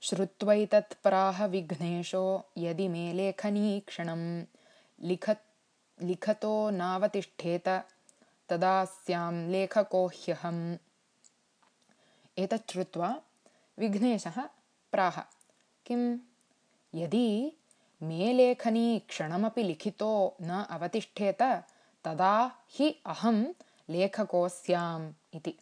श्रुत्वैतत्प्राह विघ्नेशो यदि मे लेखनीक्षणं लिखत् लिखतो नावतिष्ठेत तदा स्यां लेखको ह्यहम्। एतत् श्रुत्वा विघ्नेशः प्राह। किं यदि मे लेखनी क्षणमपि लिखितो न अवतिष्ठेत तदा हि अहं लेखकोऽस्याम् इति।